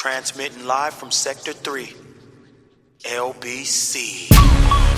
Transmitting live from Sector 3, LBC.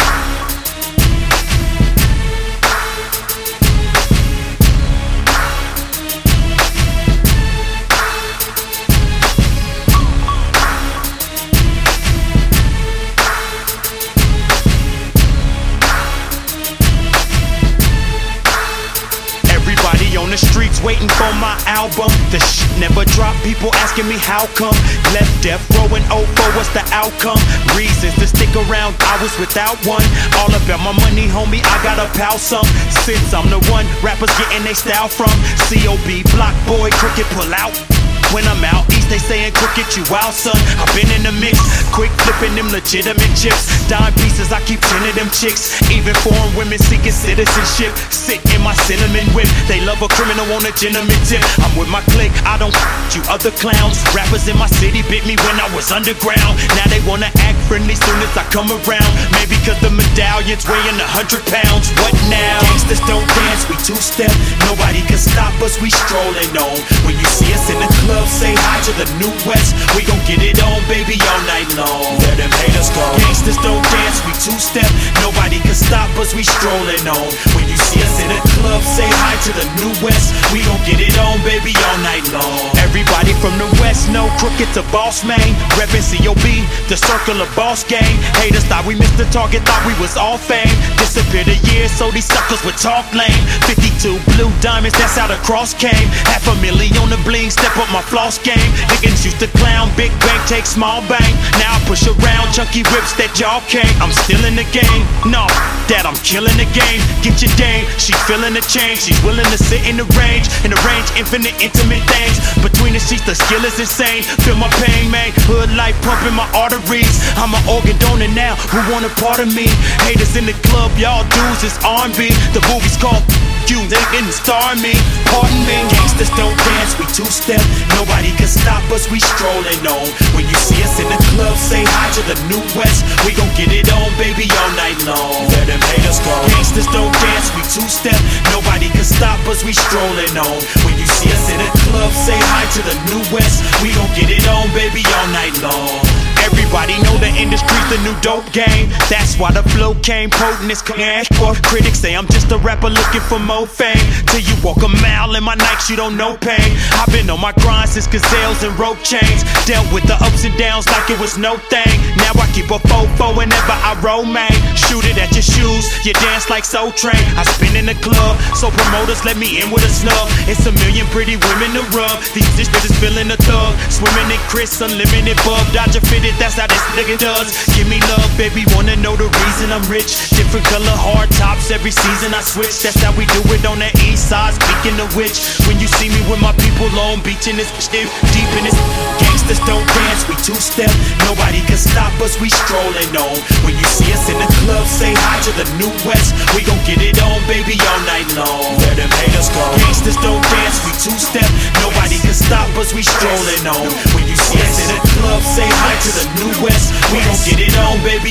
Waiting for my album. The shit never drop. People asking me how come. Left death row in 04, what's the outcome? Reasons to stick around, I was without one. All about my money, homie, I gotta pal some. Since I'm the one rappers getting their style from. COB, block boy, crooked pull out. When I'm out east, they saying crooked, you wild son. I've been in the mix, flipping them legitimate chips. Dime pieces, I keep ten of them chicks. Even foreign women seeking citizenship. Sit in my cinnamon whip. They love a criminal on a gentleman tip. I'm with my clique, I don't you other clowns. Rappers in my city bit me when I was underground. Now they wanna act friendly soon as I come around. Maybe cause the medallions weighing a hundred pounds. What now? Gangsters don't dance, we two step. Nobody can stop us, we strolling on. When you see us in the club, say hi to the new west. We gon' get it on, baby, all night long. Let them haters go. Gangsters don't dance, we two step. Nobody can stop us, we strolling on. When you see us in the club, say hi to the new west. We gon' get it on, baby, all night long. Everybody from the west know crooked to boss man. Reppin' COB, the circle of boss gang. Haters thought we missed the target, thought we was all fame. Disappeared a year, so these suckers would talk lame. 52 blue diamonds, that's how the cross came. Half a million on the bling, step up my floss game. Niggas used to clown, big bank, take small bank. Now I push around chunky rips that y'all can't. I'm still in the game. No, that I'm killing the game. Get your dame, she feeling the change. She's willing to sit in the range, in the range, infinite, intimate things. Between the sheets, the skill is insane. Feel my pain, man. Hood life pumping my arteries. I'm an organ donor now. Who want a part of me? Haters in the club, y'all dudes is R&B. The movie's called you, they didn't star me. Pardon me. Gangsters don't dance, we two step. Nobody can stop us, we strolling on. When you see us in the club, say hi to the new west. We gon' get it on, baby, all night long. Let them haters go. Gangsters don't dance, we two step. Nobody stop us, we strolling on. When you see us in a club, say hi to the new west. We gon' get it on, baby, all night long. Everybody know the industry's the new dope game. That's why the flow came potent as cash. Critics say I'm just a rapper looking for more fame. Till you walk a mile in my Nikes, you don't know pain. I've been on my grind since gazelles and rope chains. Dealt with the ups and downs like it was no thing. Now I keep a fofo whenever I roll, man. Shoot it at your shoes, you dance like Soul Train. I spin in the club, so promoters let me in with a snub. It's a million pretty women to rub. These bitches feeling a thug. Swimming in Cris, unlimited bub. Dodger fitted, that's how this nigga does. Give me love, baby, wanna know the reason I'm rich. Different color hard tops every season I switch. That's how we do it on the east side. Speaking of which, when you see me with my people Long Beach in this shit, deep in this. Gangsters don't dance, we two step. Nobody can stop us, we strolling on. When you see us in the club, say hi to the new west. We gon' get it on, baby, all night long. Let them haters go. Gangsters don't dance, we two step. Nobody can stop us, we strolling on. When you see us in the club, say hi to the new west. We gon' get it on, baby,